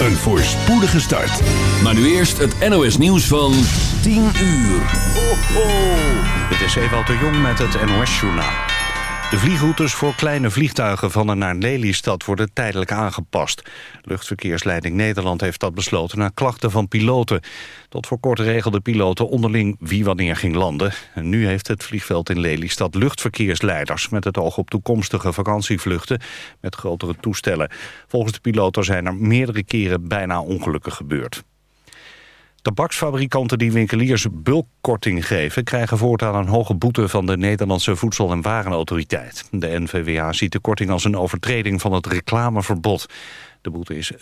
een voorspoedige start. Maar nu eerst het NOS nieuws van 10 uur. Ho, ho. Dit is Ewald de Jong met het NOS journaal. De vliegroutes voor kleine vliegtuigen van en naar Lelystad worden tijdelijk aangepast. Luchtverkeersleiding Nederland heeft dat besloten na klachten van piloten. Tot voor kort regelden piloten onderling wie wanneer ging landen. En nu heeft het vliegveld in Lelystad luchtverkeersleiders... met het oog op toekomstige vakantievluchten met grotere toestellen. Volgens de piloten zijn er meerdere keren bijna ongelukken gebeurd. Tabaksfabrikanten die winkeliers bulkkorting geven... krijgen voortaan een hoge boete van de Nederlandse Voedsel- en Warenautoriteit. De NVWA ziet de korting als een overtreding van het reclameverbod. De boete is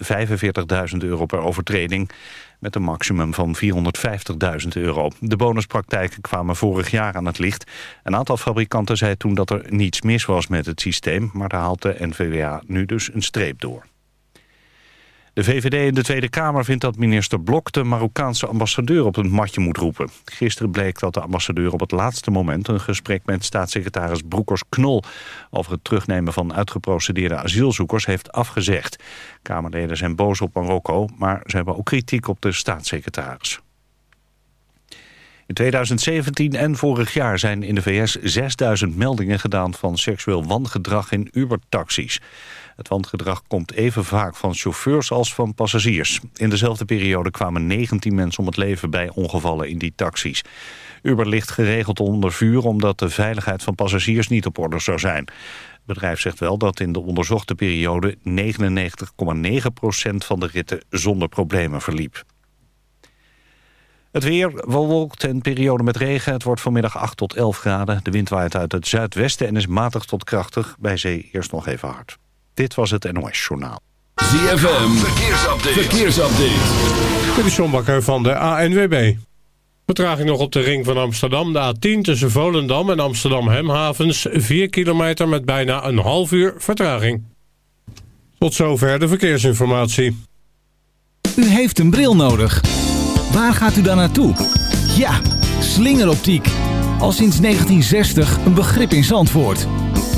45.000 euro per overtreding met een maximum van 450.000 euro. De bonuspraktijken kwamen vorig jaar aan het licht. Een aantal fabrikanten zei toen dat er niets mis was met het systeem... maar daar haalt de NVWA nu dus een streep door. De VVD in de Tweede Kamer vindt dat minister Blok de Marokkaanse ambassadeur op het matje moet roepen. Gisteren bleek dat de ambassadeur op het laatste moment een gesprek met staatssecretaris Broekers-Knol over het terugnemen van uitgeprocedeerde asielzoekers heeft afgezegd. Kamerleden zijn boos op Marokko, maar ze hebben ook kritiek op de staatssecretaris. In 2017 en vorig jaar zijn in de VS 6000 meldingen gedaan van seksueel wangedrag in Uber-taxis. Het wangedrag komt even vaak van chauffeurs als van passagiers. In dezelfde periode kwamen 19 mensen om het leven bij ongevallen in die taxis. Uber ligt geregeld onder vuur omdat de veiligheid van passagiers niet op orde zou zijn. Het bedrijf zegt wel dat in de onderzochte periode 99,9% van de ritten zonder problemen verliep. Het weer bewolkt en periode met regen. Het wordt vanmiddag 8 tot 11 graden. De wind waait uit het zuidwesten en is matig tot krachtig. Bij zee eerst nog even hard. Dit was het NOS Journaal. ZFM, verkeersupdate. verkeersupdate. Dit is John Bakker van de ANWB. Vertraging nog op de ring van Amsterdam. De A10 tussen Volendam en Amsterdam Hemhavens. 4 kilometer met bijna een half uur vertraging. Tot zover de verkeersinformatie. U heeft een bril nodig. Waar gaat u dan naartoe? Ja, slingeroptiek. Al sinds 1960 een begrip in Zandvoort.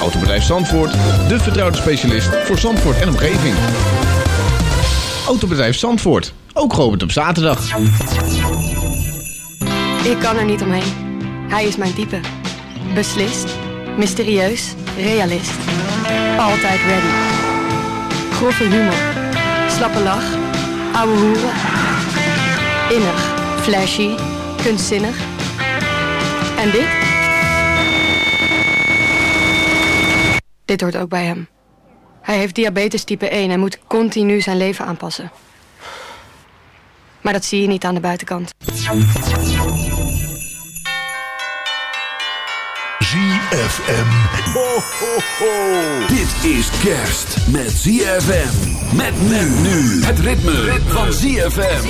Autobedrijf Zandvoort, de vertrouwde specialist voor Zandvoort en omgeving. Autobedrijf Zandvoort, ook geopend op zaterdag. Ik kan er niet omheen. Hij is mijn type. Beslist, mysterieus, realist. Altijd ready. Grove humor, slappe lach, ouwe hoeren. Innig, flashy, kunstzinnig. En dit? Dit hoort ook bij hem. Hij heeft diabetes type 1 en moet continu zijn leven aanpassen. Maar dat zie je niet aan de buitenkant. ZFM. Ho, ho, ho. Dit is kerst met ZFM. Met men nu. Het ritme, ritme. van ZFM.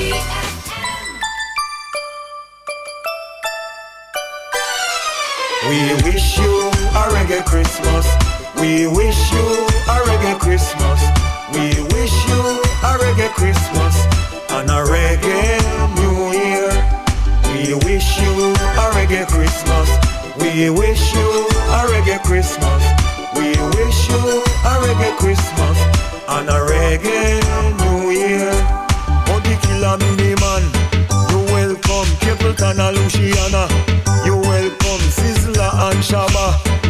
We wish you a reggae Christmas. We wish you a reggae Christmas. We wish you a reggae Christmas and a reggae New Year. We wish you a reggae Christmas. We wish you a reggae Christmas. We wish you a reggae Christmas and a reggae New Year. Body killer mini man, you welcome Capleton and Luciana. You welcome Sizzla and Shaba.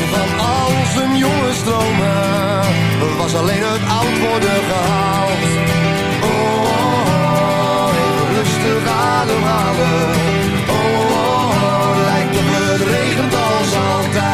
Van al zijn jonge stromen was alleen het oud worden gehaald. Oh, oh, oh rustig ademhalen. Oh, oh, oh, lijkt op het regent als altijd.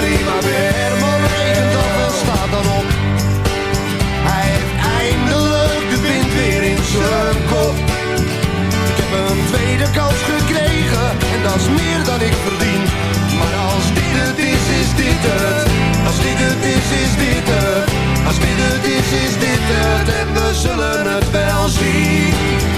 Herman regent af en staat dan op. Hij heeft eindelijk de wind weer in zijn kop. Ik heb een tweede kans gekregen en dat is meer dan ik verdien. Maar als dit het is, is dit het. Als dit het is, is dit het. Als dit het is, is dit het. En we zullen het wel zien.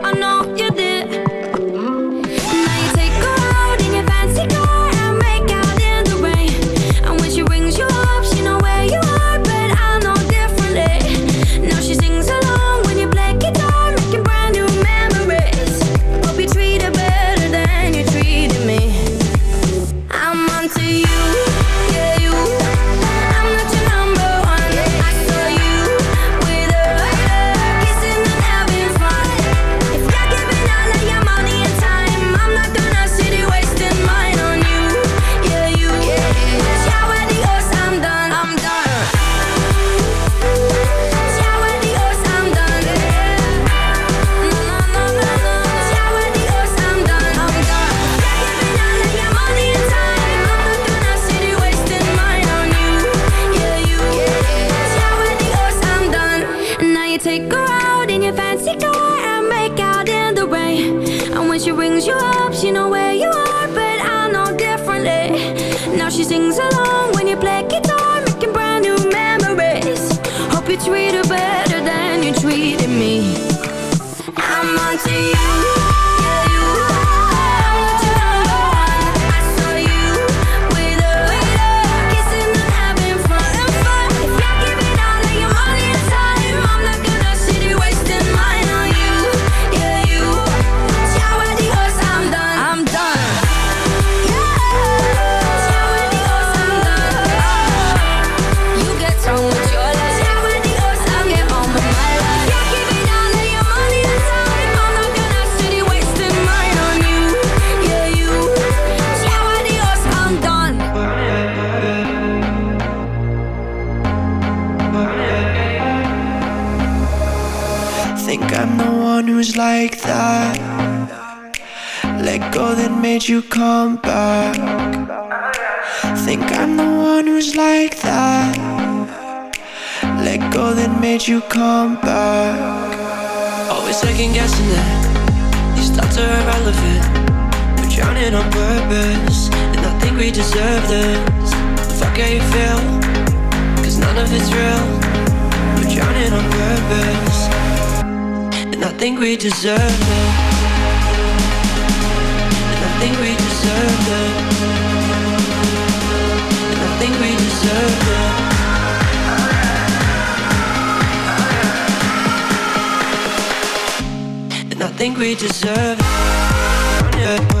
You feel, cause none of it's real. We're drowning on purpose, and I think we deserve it. And I think we deserve it. And I think we deserve it. And I think we deserve it.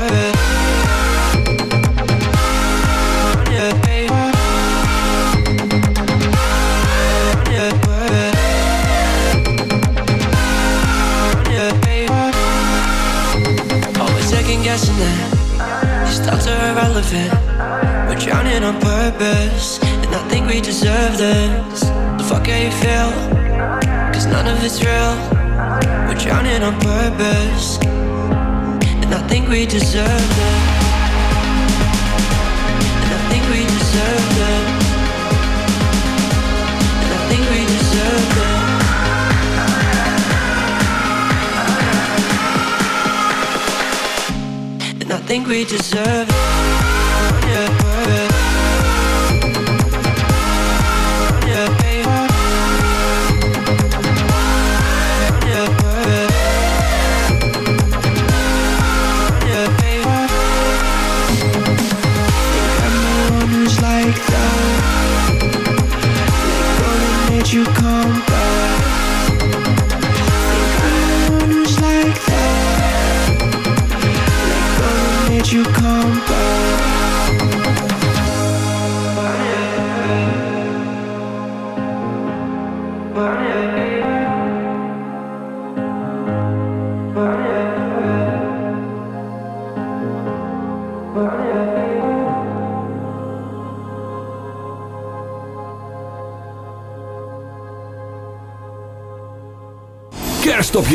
Guessing that these thoughts are irrelevant. We're drowning on purpose, and I think we deserve this. The fuck how you feel? Cause none of it's real. We're drowning on purpose, and I think we deserve it. And I think we deserve it. Think we deserve like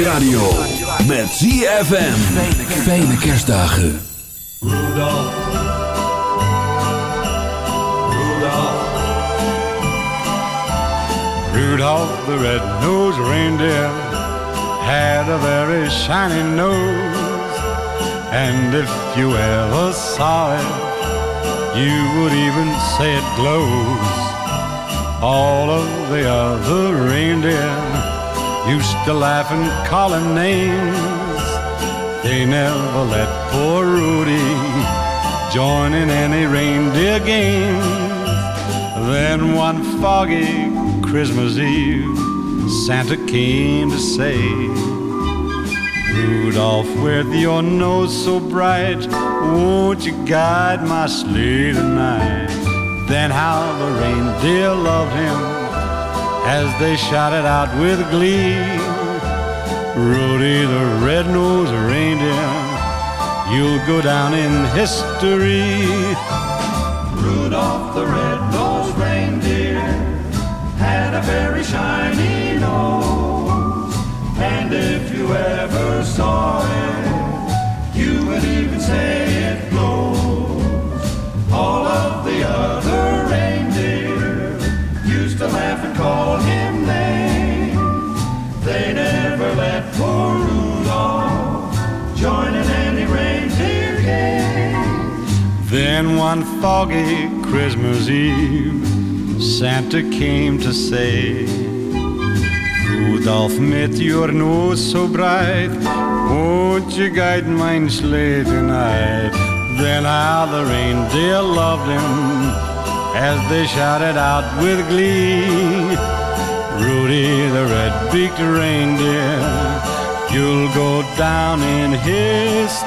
radio. Met ZFM. Fijne kerstdagen. Rudolph. Rudolph. Rudolph the red-nosed reindeer had a very shiny nose. And if you ever saw it, you would even say it glows. All of the other reindeer used to laugh and call him names. They never let poor Rudy join in any reindeer games. Then one foggy Christmas Eve, Santa came to say, Rudolph, with your nose so bright, won't you guide my sleigh tonight? Then how the reindeer loved him as they shouted out with glee. Rudy the red-nosed reindeer, you'll go down in history. Rudolph the red-nosed reindeer had a very shiny nose. And if you ever saw it, Rudolph join in reindeer. Then one foggy Christmas Eve, Santa came to say, Rudolph, met your nose so bright, won't you guide my sleigh tonight? Then how the reindeer loved him as they shouted out with glee. Rudy the red-beaked reindeer, you'll go down in history.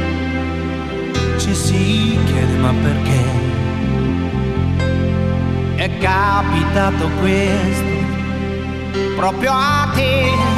si chiede ma perché? È capitato questo proprio a te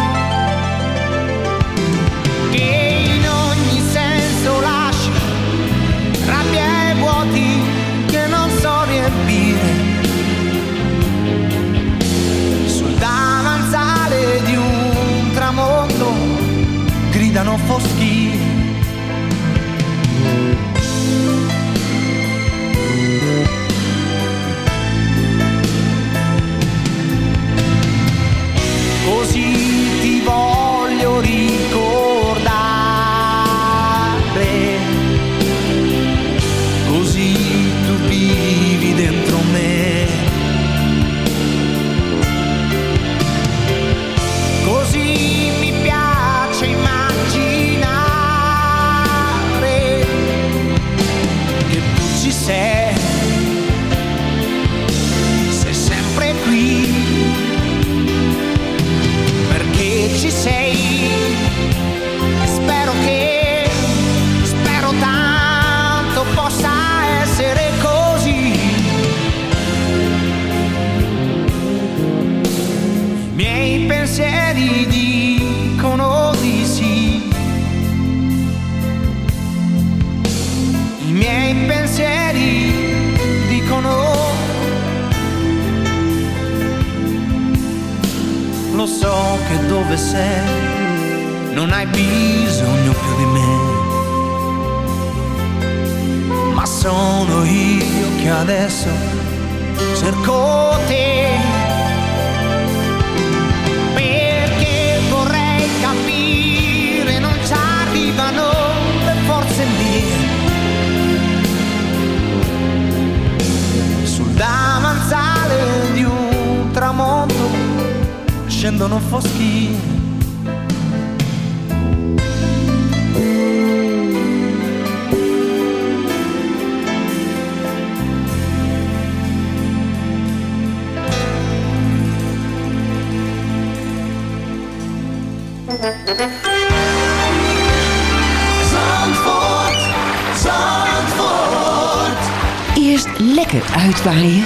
sono foschi. Zandvoort, Zandvoort. Eerst lekker uitwaaien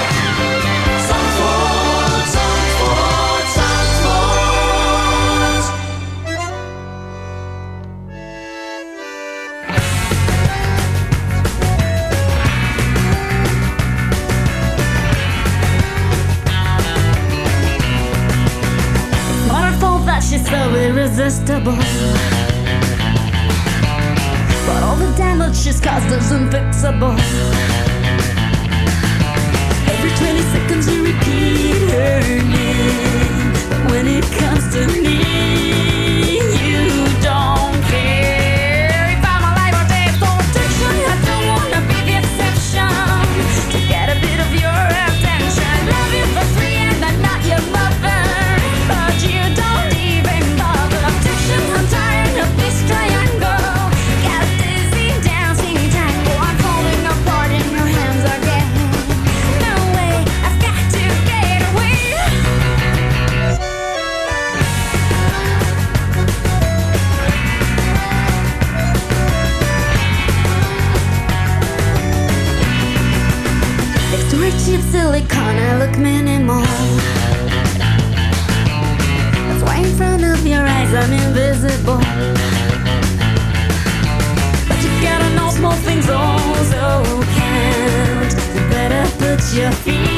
your feet.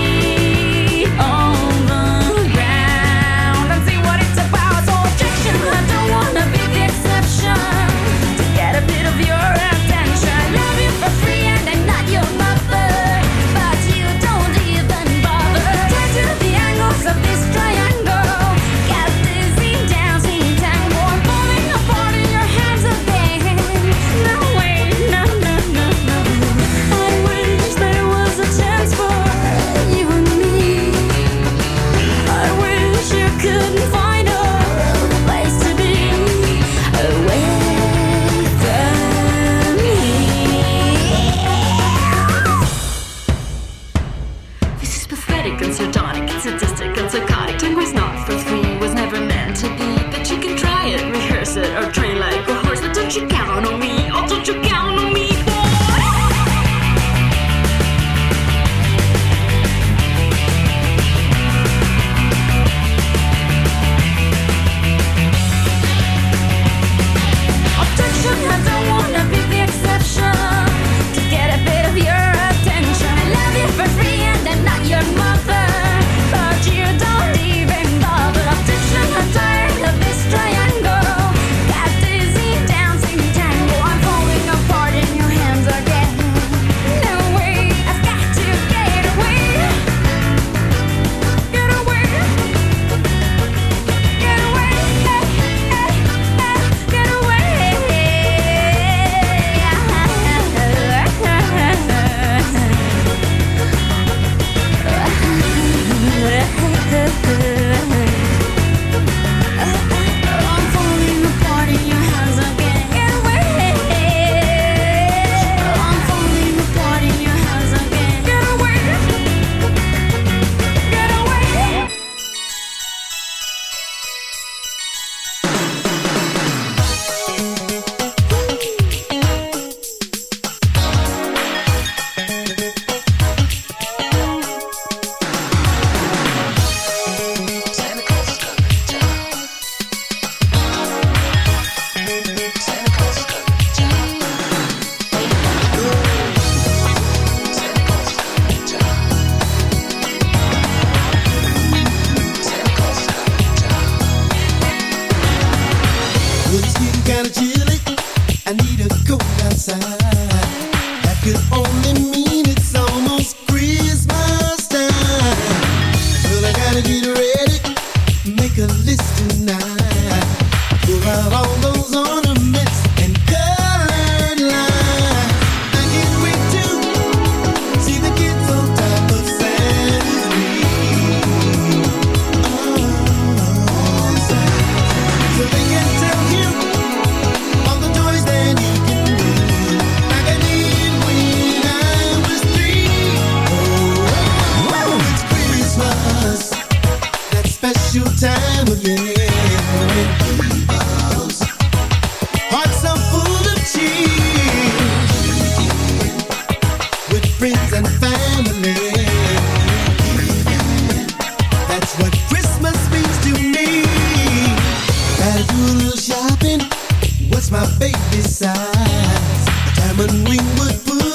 my baby size. The diamond ring would put.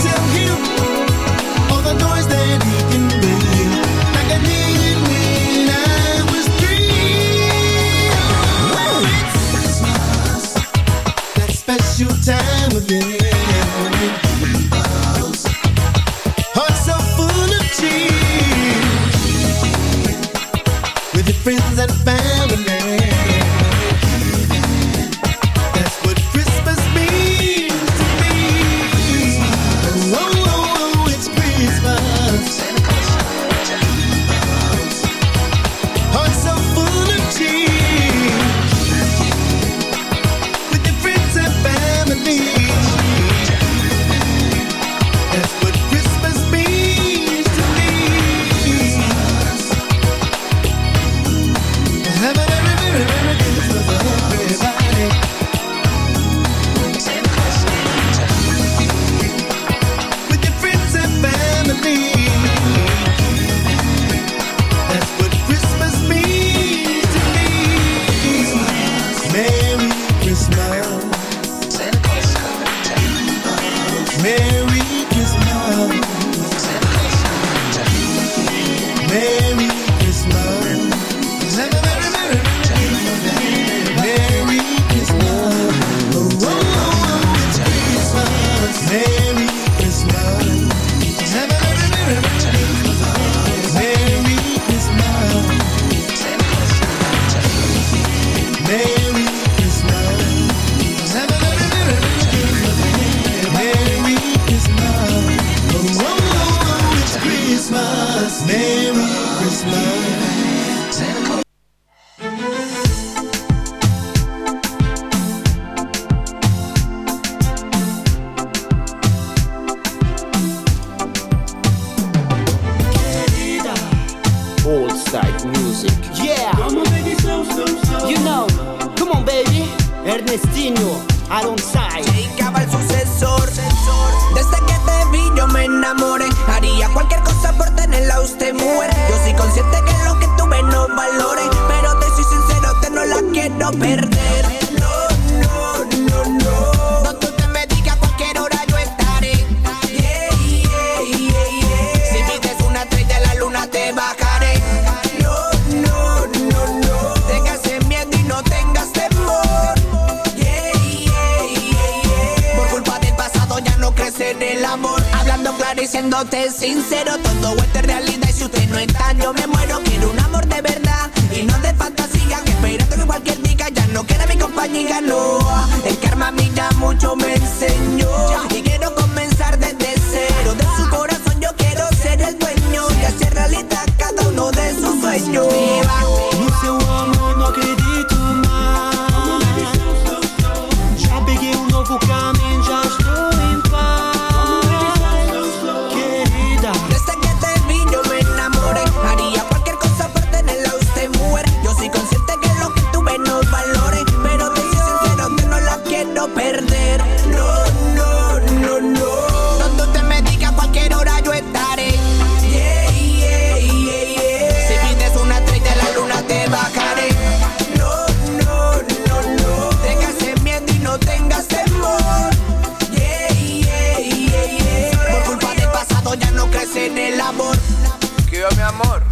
tell you all the noise that he can labor. ¿Qué va, mi amor?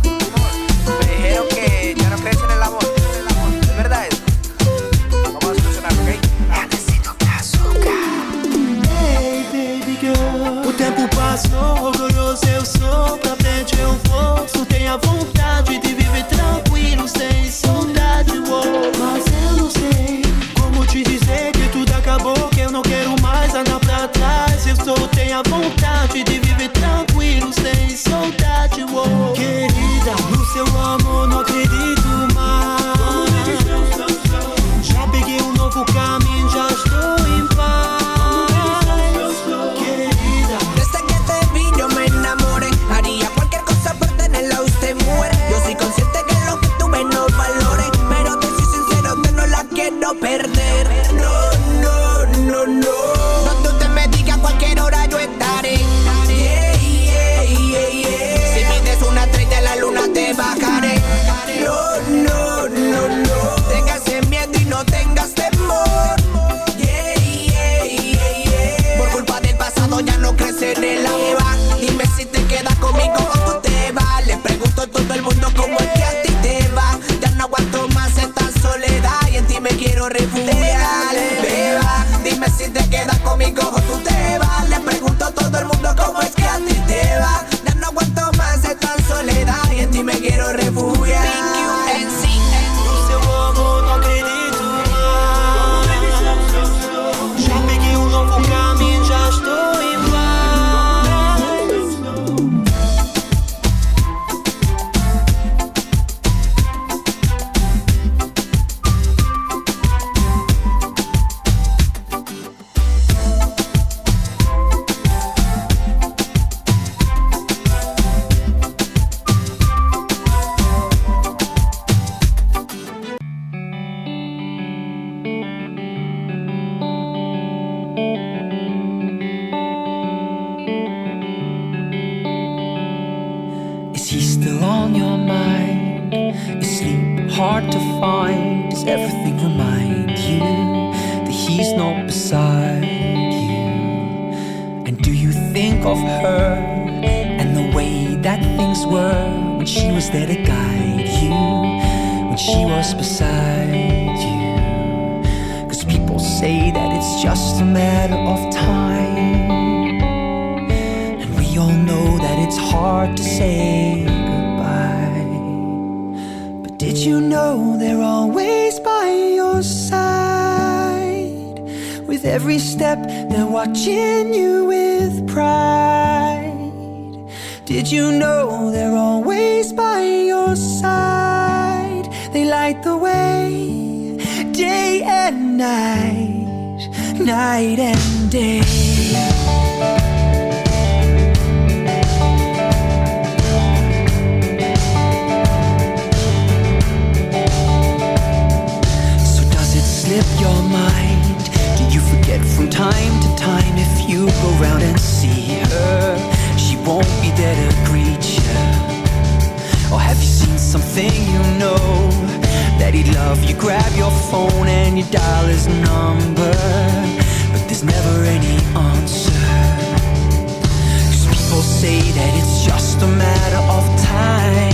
say that it's just a matter of time.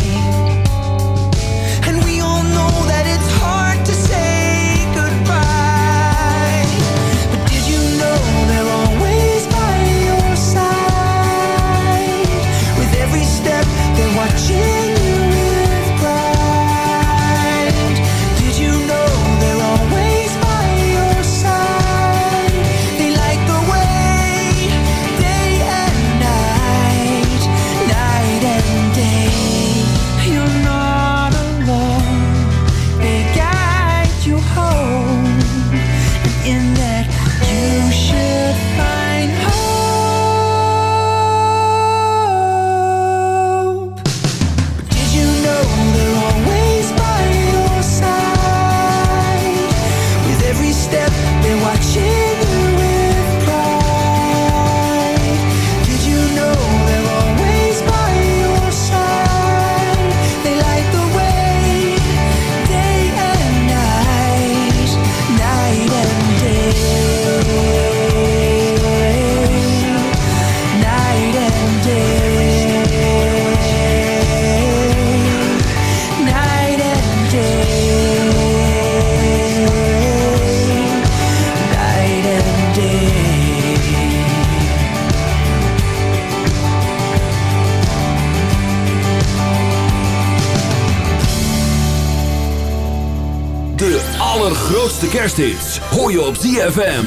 Kersthits hoor je op. ZFM.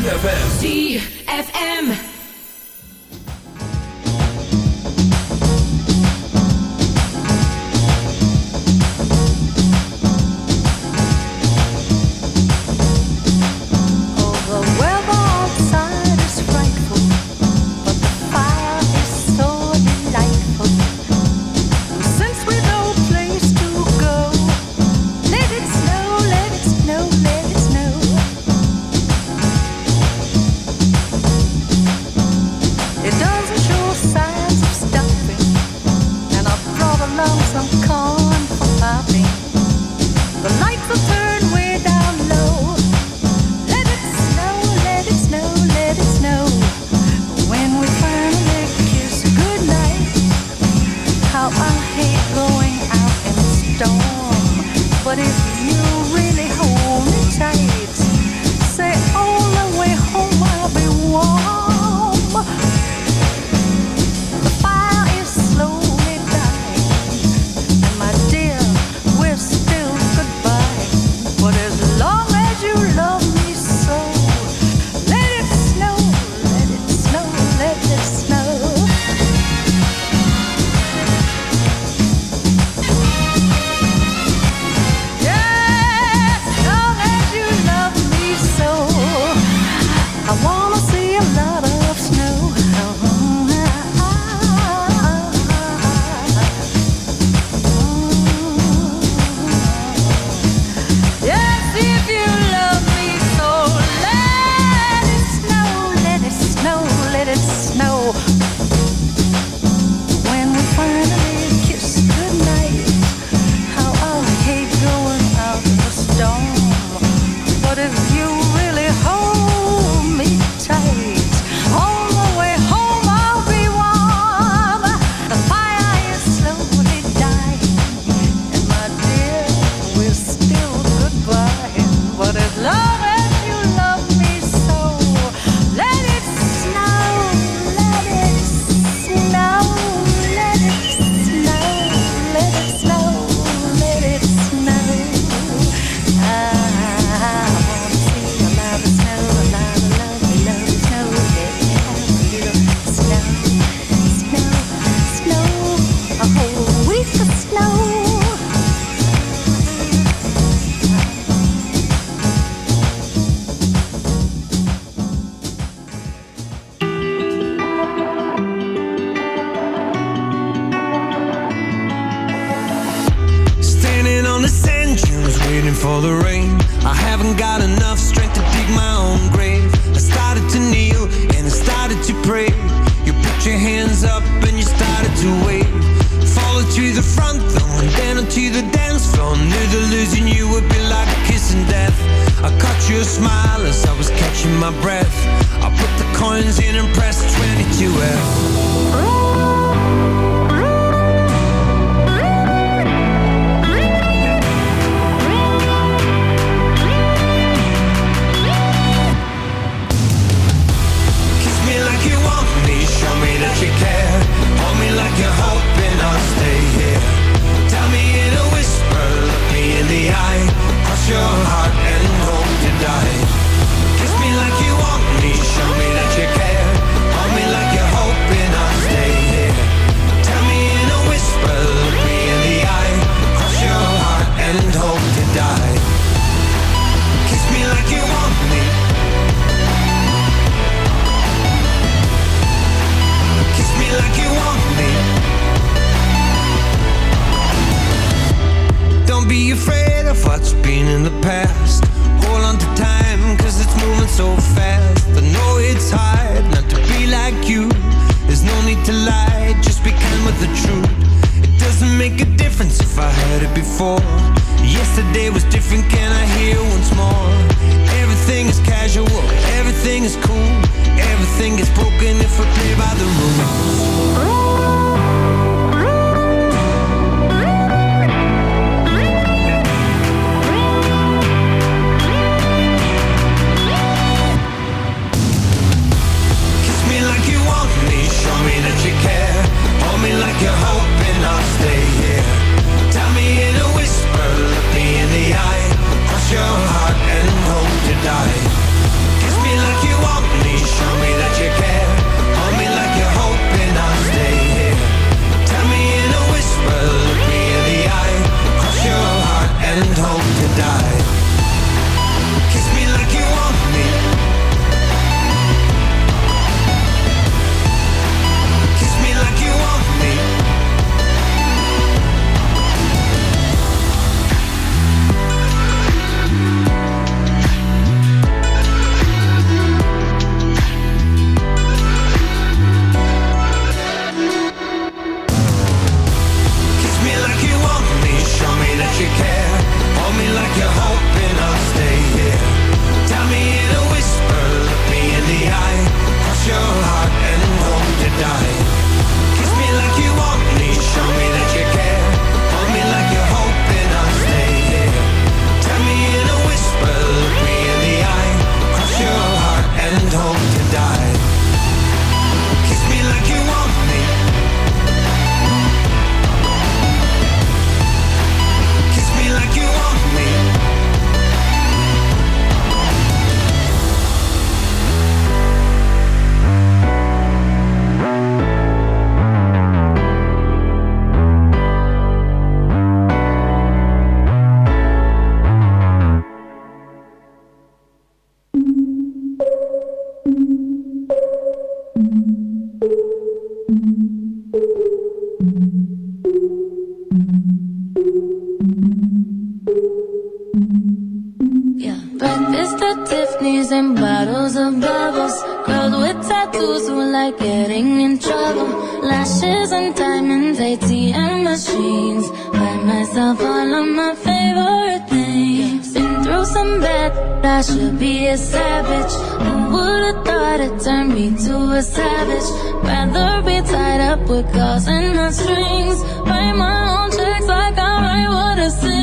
I should be a savage. Who would've thought it turned me to a savage? Rather be tied up with calls and my strings. Write my own checks like I write what I sing.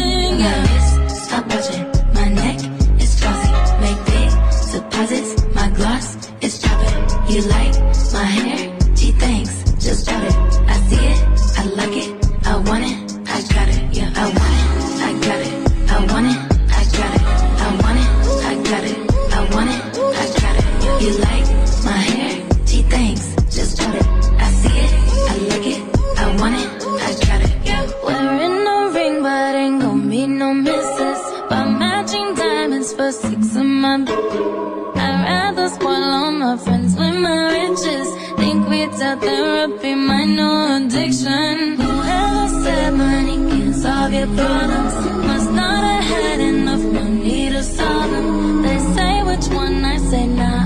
For six of my. I'd rather spoil all my friends with my riches. Think without therapy, my no addiction. Whoever said money can solve your problems must not have had enough money to solve them. They say which one I say nah,